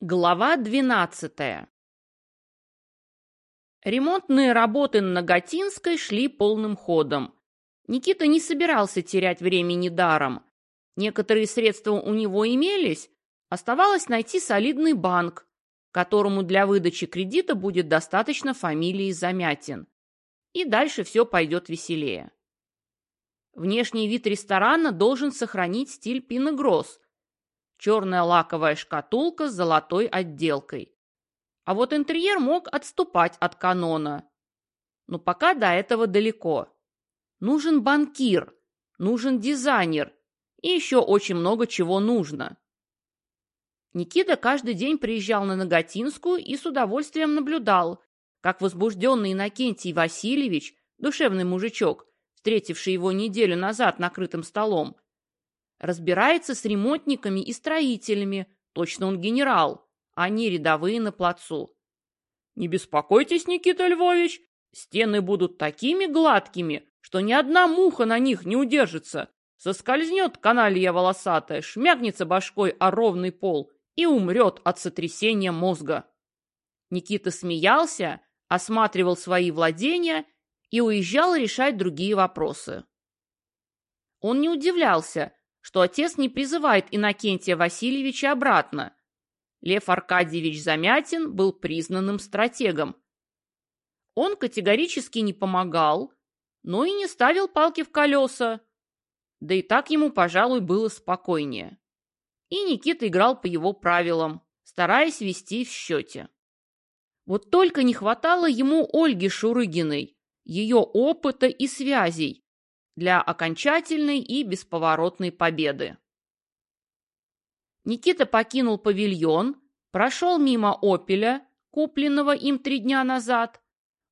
Глава двенадцатая Ремонтные работы на Нагатинской шли полным ходом. Никита не собирался терять времени даром. Некоторые средства у него имелись, оставалось найти солидный банк, которому для выдачи кредита будет достаточно фамилии Замятин. И дальше все пойдет веселее. Внешний вид ресторана должен сохранить стиль Пинегросс, черная лаковая шкатулка с золотой отделкой. А вот интерьер мог отступать от канона. Но пока до этого далеко. Нужен банкир, нужен дизайнер и еще очень много чего нужно. Никита каждый день приезжал на Нагатинскую и с удовольствием наблюдал, как возбужденный Иннокентий Васильевич, душевный мужичок, встретивший его неделю назад накрытым столом, Разбирается с ремонтниками и строителями. Точно он генерал, а не рядовые на плацу. Не беспокойтесь, Никита Львович, стены будут такими гладкими, что ни одна муха на них не удержится. Соскользнет каналья волосатая, шмякнется башкой о ровный пол и умрет от сотрясения мозга. Никита смеялся, осматривал свои владения и уезжал решать другие вопросы. Он не удивлялся, что отец не призывает Иннокентия Васильевича обратно. Лев Аркадьевич Замятин был признанным стратегом. Он категорически не помогал, но и не ставил палки в колеса. Да и так ему, пожалуй, было спокойнее. И Никита играл по его правилам, стараясь вести в счете. Вот только не хватало ему Ольги Шурыгиной, ее опыта и связей, для окончательной и бесповоротной победы. Никита покинул павильон, прошел мимо «Опеля», купленного им три дня назад,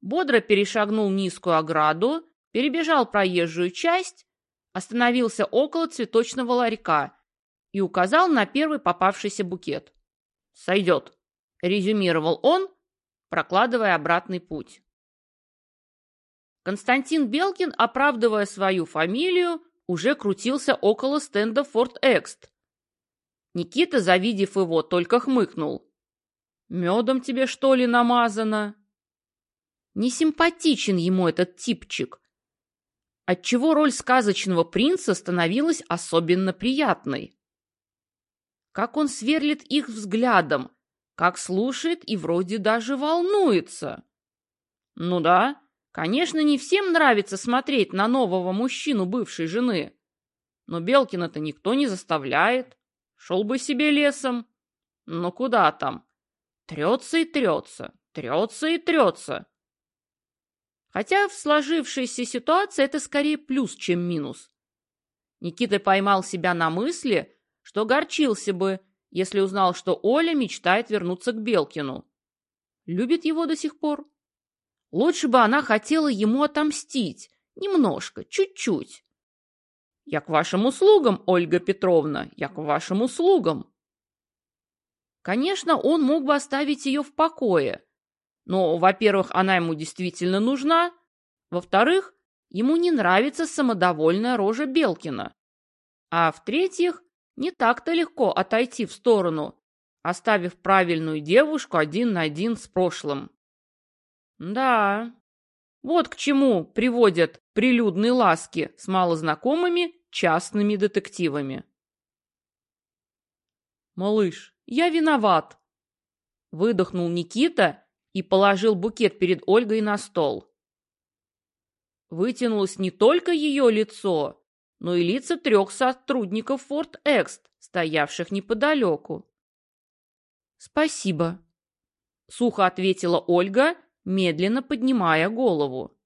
бодро перешагнул низкую ограду, перебежал проезжую часть, остановился около цветочного ларька и указал на первый попавшийся букет. «Сойдет», — резюмировал он, прокладывая обратный путь. Константин Белкин, оправдывая свою фамилию, уже крутился около стенда Форт Экст. Никита, завидев его, только хмыкнул. «Медом тебе, что ли, намазано?» Не симпатичен ему этот типчик, отчего роль сказочного принца становилась особенно приятной. Как он сверлит их взглядом, как слушает и вроде даже волнуется. Ну да, Конечно, не всем нравится смотреть на нового мужчину бывшей жены. Но Белкина-то никто не заставляет. Шел бы себе лесом. Но куда там? Трется и трется, трется и трется. Хотя в сложившейся ситуации это скорее плюс, чем минус. Никита поймал себя на мысли, что горчился бы, если узнал, что Оля мечтает вернуться к Белкину. Любит его до сих пор. Лучше бы она хотела ему отомстить. Немножко, чуть-чуть. Я к вашим услугам, Ольга Петровна, я к вашим услугам. Конечно, он мог бы оставить ее в покое. Но, во-первых, она ему действительно нужна. Во-вторых, ему не нравится самодовольная рожа Белкина. А в-третьих, не так-то легко отойти в сторону, оставив правильную девушку один на один с прошлым. Да, вот к чему приводят прилюдные ласки с малознакомыми частными детективами. «Малыш, я виноват!» Выдохнул Никита и положил букет перед Ольгой на стол. Вытянулось не только ее лицо, но и лица трех сотрудников Форт Экст, стоявших неподалеку. «Спасибо», — сухо ответила Ольга медленно поднимая голову.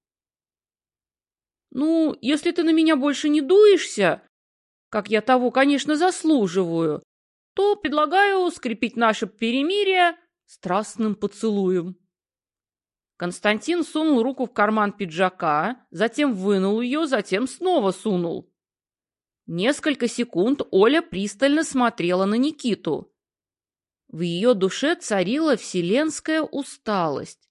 «Ну, если ты на меня больше не дуешься, как я того, конечно, заслуживаю, то предлагаю скрепить наше перемирие страстным поцелуем». Константин сунул руку в карман пиджака, затем вынул ее, затем снова сунул. Несколько секунд Оля пристально смотрела на Никиту. В ее душе царила вселенская усталость.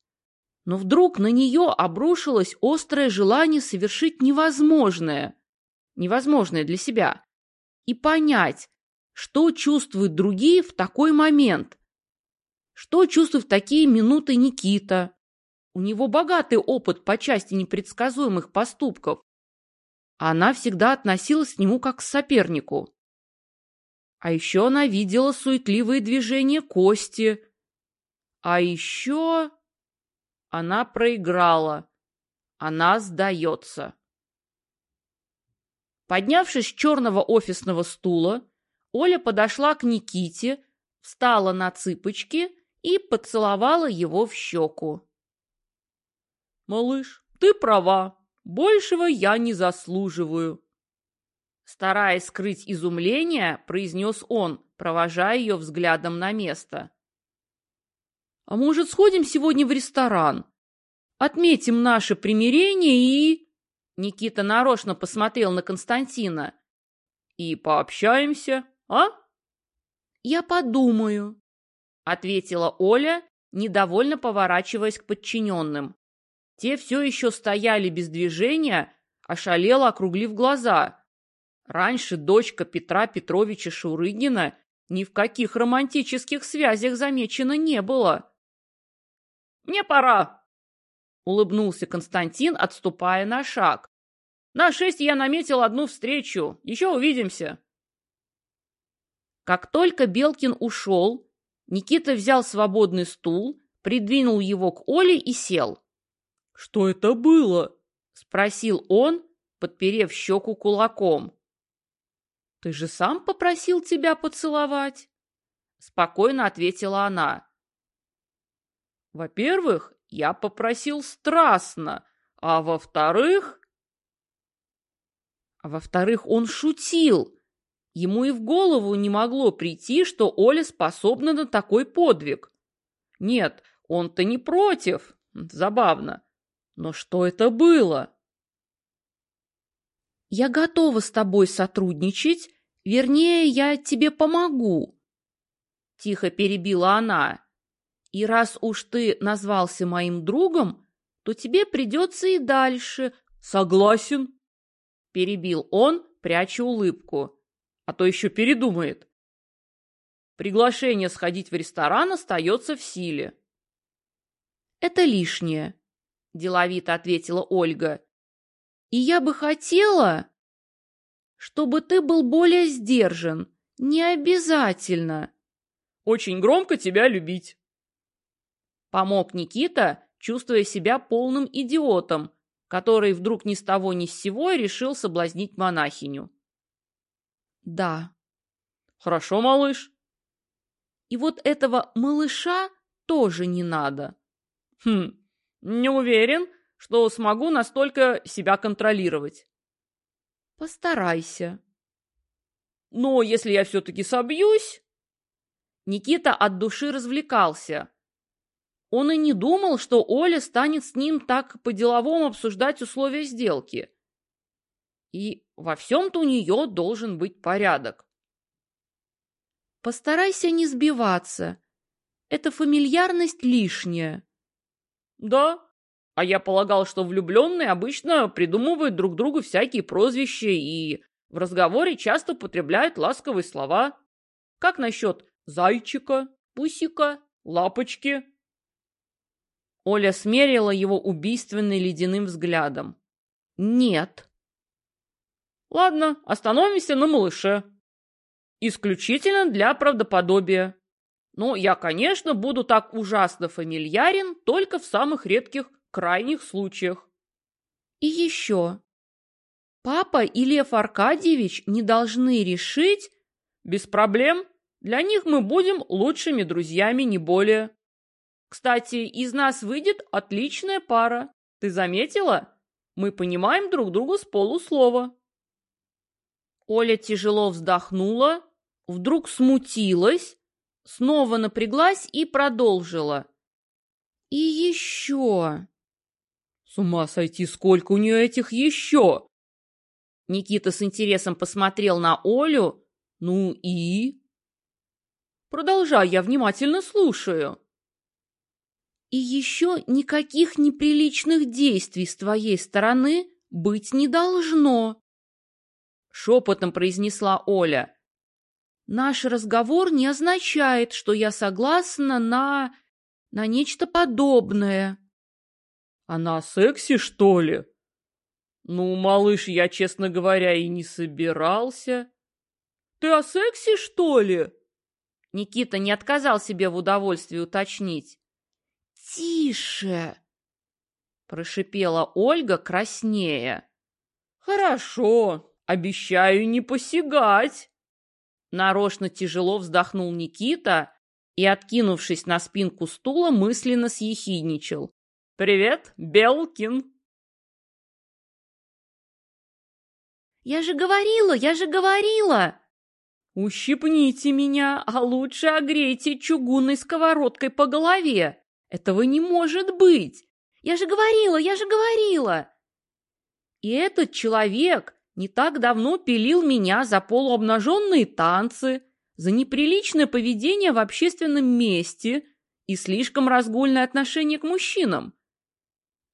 Но вдруг на нее обрушилось острое желание совершить невозможное, невозможное для себя, и понять, что чувствуют другие в такой момент, Что чувствует в такие минуты Никита? У него богатый опыт по части непредсказуемых поступков. Она всегда относилась к нему как к сопернику. А еще она видела суетливые движения Кости. А еще она проиграла. Она сдается. Поднявшись с черного офисного стула, Оля подошла к Никите, встала на цыпочки и поцеловала его в щеку. «Малыш, ты права. Большего я не заслуживаю». Стараясь скрыть изумление, произнес он, провожая ее взглядом на место. «А может, сходим сегодня в ресторан? Отметим наше примирение и...» Никита нарочно посмотрел на Константина. «И пообщаемся, а?» «Я подумаю», — ответила Оля, недовольно поворачиваясь к подчиненным. Те все еще стояли без движения, ошалело округлив глаза. Раньше дочка Петра Петровича Шурыгина ни в каких романтических связях замечена не было. «Мне пора!» — улыбнулся Константин, отступая на шаг. «На шесть я наметил одну встречу. Еще увидимся!» Как только Белкин ушел, Никита взял свободный стул, придвинул его к Оле и сел. «Что это было?» — спросил он, подперев щеку кулаком. «Ты же сам попросил тебя поцеловать?» Спокойно ответила она. «Во-первых, я попросил страстно, а во-вторых...» А во-вторых, он шутил. Ему и в голову не могло прийти, что Оля способна на такой подвиг. Нет, он-то не против. Забавно. Но что это было? «Я готова с тобой сотрудничать, вернее, я тебе помогу», — тихо перебила она. «И раз уж ты назвался моим другом, то тебе придется и дальше». «Согласен», — перебил он, пряча улыбку, а то еще передумает. Приглашение сходить в ресторан остается в силе. «Это лишнее», — деловито ответила Ольга. И я бы хотела, чтобы ты был более сдержан. Не обязательно. Очень громко тебя любить. Помог Никита, чувствуя себя полным идиотом, который вдруг ни с того ни с сего решил соблазнить монахиню. Да. Хорошо, малыш. И вот этого малыша тоже не надо. Хм, не уверен, что смогу настолько себя контролировать. Постарайся. Но если я все-таки собьюсь... Никита от души развлекался. Он и не думал, что Оля станет с ним так по-деловому обсуждать условия сделки. И во всем-то у нее должен быть порядок. Постарайся не сбиваться. Эта фамильярность лишняя. Да, а я полагал, что влюбленные обычно придумывают друг другу всякие прозвища и в разговоре часто употребляют ласковые слова. Как насчет зайчика, пусика, лапочки? Оля смерила его убийственным ледяным взглядом. Нет. Ладно, остановимся на малыше. Исключительно для правдоподобия. Но я, конечно, буду так ужасно фамильярен только в самых редких крайних случаях. И еще. Папа и Лев Аркадьевич не должны решить... Без проблем. Для них мы будем лучшими друзьями, не более. Кстати, из нас выйдет отличная пара. Ты заметила? Мы понимаем друг друга с полуслова. Оля тяжело вздохнула, вдруг смутилась, снова напряглась и продолжила. И еще... С ума сойти, сколько у нее этих еще? Никита с интересом посмотрел на Олю. Ну и? Продолжай, я внимательно слушаю. И еще никаких неприличных действий с твоей стороны быть не должно. Шепотом произнесла Оля. Наш разговор не означает, что я согласна на... на нечто подобное. А на сексе, что ли? Ну, малыш, я, честно говоря, и не собирался. Ты о сексе, что ли? Никита не отказал себе в удовольствии уточнить. «Тише!» — прошипела Ольга краснее. «Хорошо, обещаю не посягать!» Нарочно тяжело вздохнул Никита и, откинувшись на спинку стула, мысленно съехидничал. «Привет, Белкин!» «Я же говорила, я же говорила!» «Ущипните меня, а лучше огрейте чугунной сковородкой по голове! Этого не может быть! Я же говорила, я же говорила!» И этот человек не так давно пилил меня за полуобнаженные танцы, за неприличное поведение в общественном месте и слишком разгульное отношение к мужчинам.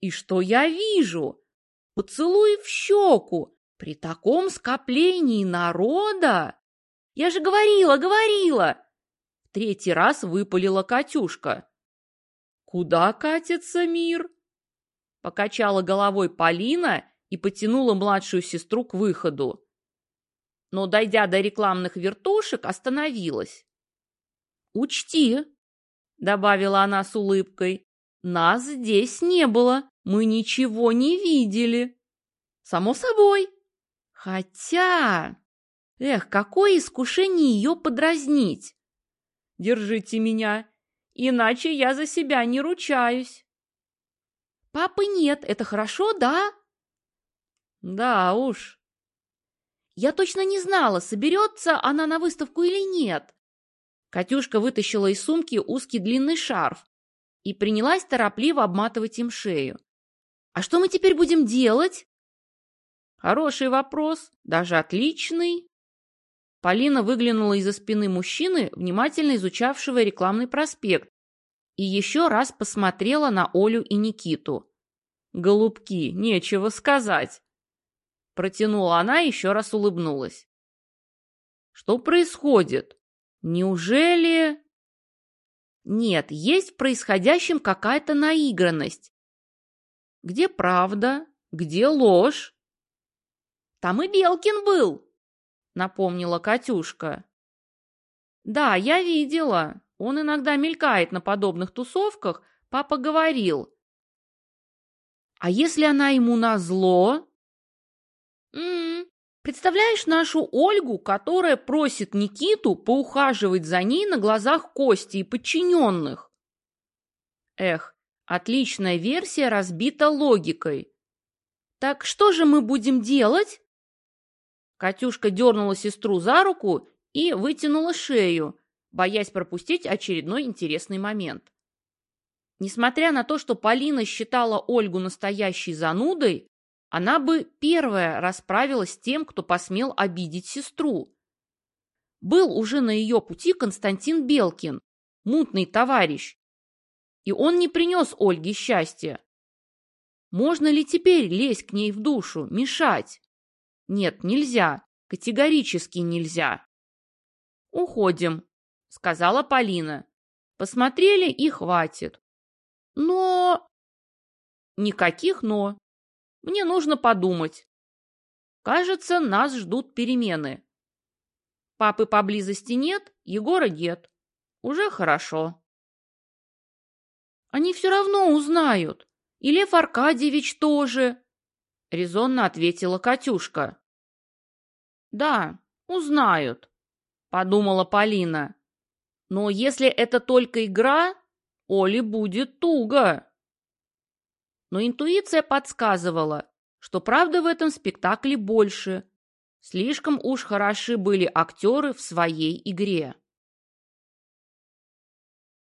И что я вижу? Поцелуй в щеку при таком скоплении народа! Я же говорила, говорила!» Третий раз выпалила Катюшка. «Куда катится мир?» Покачала головой Полина и потянула младшую сестру к выходу. Но, дойдя до рекламных вертушек, остановилась. «Учти», — добавила она с улыбкой, — «нас здесь не было, мы ничего не видели». «Само собой». «Хотя...» Эх, какое искушение ее подразнить! Держите меня, иначе я за себя не ручаюсь. Папы нет, это хорошо, да? Да уж. Я точно не знала, соберется она на выставку или нет. Катюшка вытащила из сумки узкий длинный шарф и принялась торопливо обматывать им шею. А что мы теперь будем делать? Хороший вопрос, даже отличный. Полина выглянула из-за спины мужчины, внимательно изучавшего рекламный проспект, и еще раз посмотрела на Олю и Никиту. «Голубки, нечего сказать!» Протянула она и еще раз улыбнулась. «Что происходит? Неужели...» «Нет, есть в происходящем какая-то наигранность. Где правда? Где ложь?» «Там и Белкин был!» — напомнила Катюшка. «Да, я видела. Он иногда мелькает на подобных тусовках. Папа говорил». «А если она ему назло?» «М-м, представляешь нашу Ольгу, которая просит Никиту поухаживать за ней на глазах Кости и подчиненных?» Эх, отличная версия разбита логикой. «Так что же мы будем делать?» Катюшка дернула сестру за руку и вытянула шею, боясь пропустить очередной интересный момент. Несмотря на то, что Полина считала Ольгу настоящей занудой, она бы первая расправилась с тем, кто посмел обидеть сестру. Был уже на ее пути Константин Белкин, мутный товарищ, и он не принес Ольге счастья. Можно ли теперь лезть к ней в душу, мешать? Нет, нельзя. Категорически нельзя. Уходим, сказала Полина. Посмотрели и хватит. Но... Никаких «но». Мне нужно подумать. Кажется, нас ждут перемены. Папы поблизости нет, Егора нет. Уже хорошо. Они все равно узнают. И Лев Аркадьевич тоже, резонно ответила Катюшка. Да, узнают, подумала Полина. Но если это только игра, Оле будет туго. Но интуиция подсказывала, что правда в этом спектакле больше. Слишком уж хороши были актеры в своей игре.